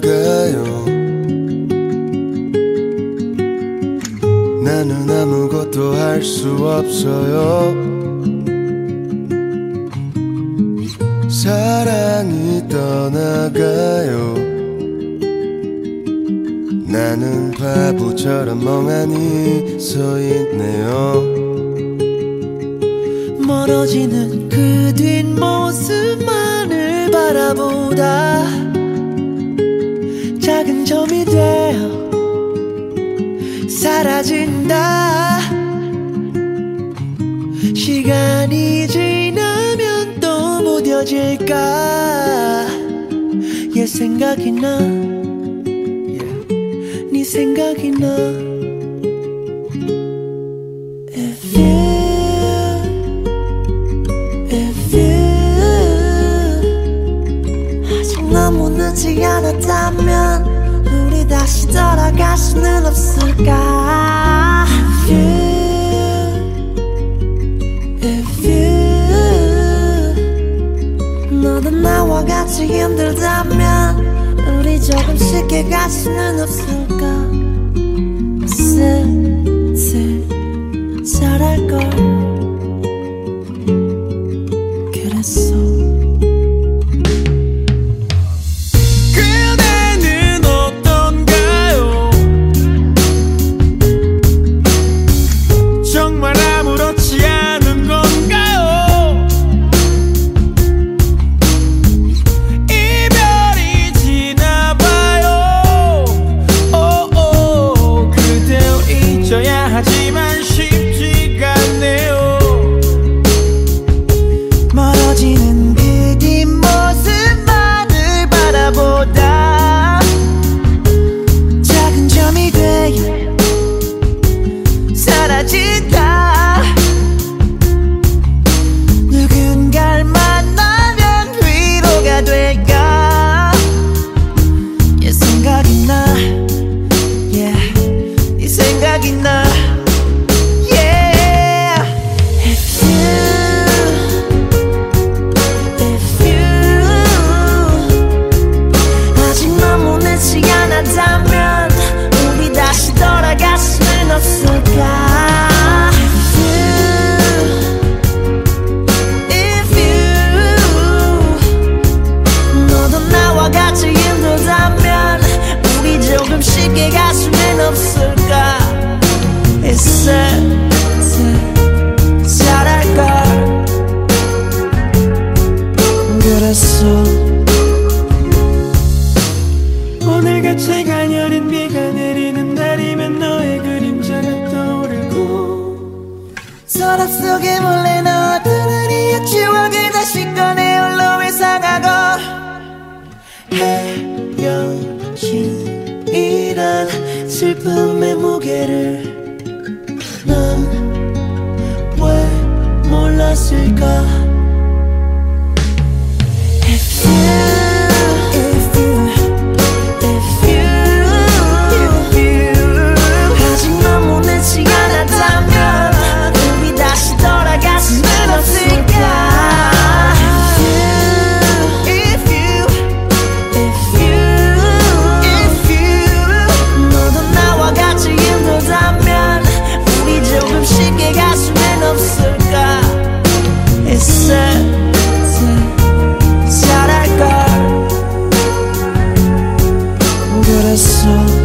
떠나가요. 나는 아무것도 할 수 없어요. 사랑이 떠나가요. 나는 바보처럼 멍하니 서 있네요. 멀어지는 그 뒷모습만을 바라보다 사라진다. 시간이 지나면 또 무뎌질까? 얘 생각이 나. 네 생각이 나. If you If you. 아직 너무 늦지 않았다면 다시 돌아갈 수는 없을까? If you If you. 너도 나와 같이 힘들다면 우리 조금 쉽게 갈 수는 없을까? 슬슬 잘할걸 수는 없을까? 있을 잘할걸 그랬어. 오늘같이 가녀린 비가 내리는 날이면 너의 그림자가 떠오르고 서랍 속에 몰래 넣 Africa I